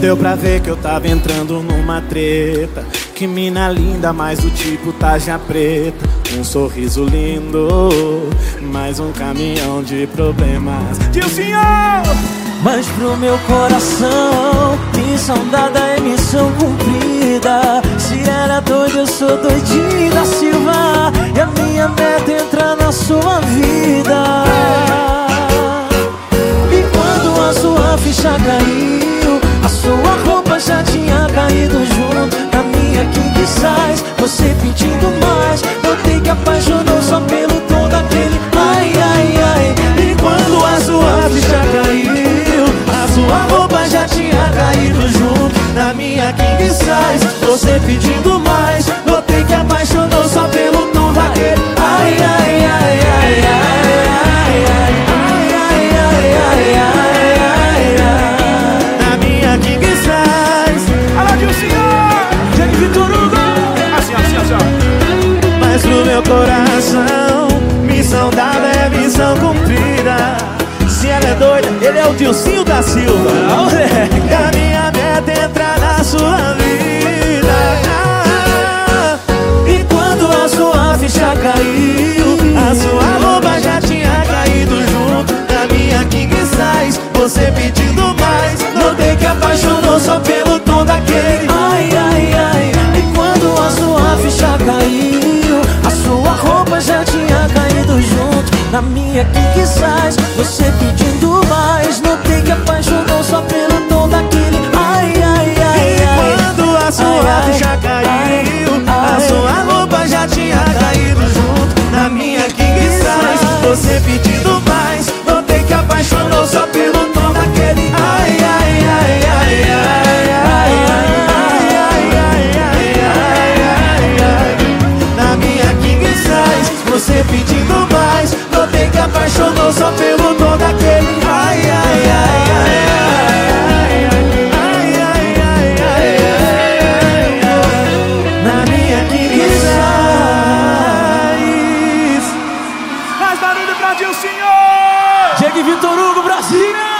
Deu pra ver que eu tava entrando numa treta. Que mina linda, mas o tipo tá já preta. Um sorriso lindo, mais um caminhão de problemas. Tio senhor! Mas pro meu coração, missão dada sou doidinho da Silva E a minha meta é entrar na sua vida. E quando a sua ficha cair sua roupa já tinha caído junto Na minha king size. Você pedindo mais Notei que apaixonou só pelo tom daquele. Ai, ai, ai. E quando a sua ficha caiu A sua roupa já tinha caído junto Na minha king size. Você pedindo mais que apaixonou só pelo tom daquele Ai, ai, ai, ai, ai, ai, ai. meu coração Missão dada é missão cumprida Se ela é doida, ele é o Dilcinho da Silva Você pedindo mais Notei que apaixonou só pelo tom daquele. Ai, ai, ai, ai. E quando a sua ai, ficha caiu ai, A sua roupa já tinha caído. barulho, Brasil, senhor! Chegue Vitor Hugo, Brasil!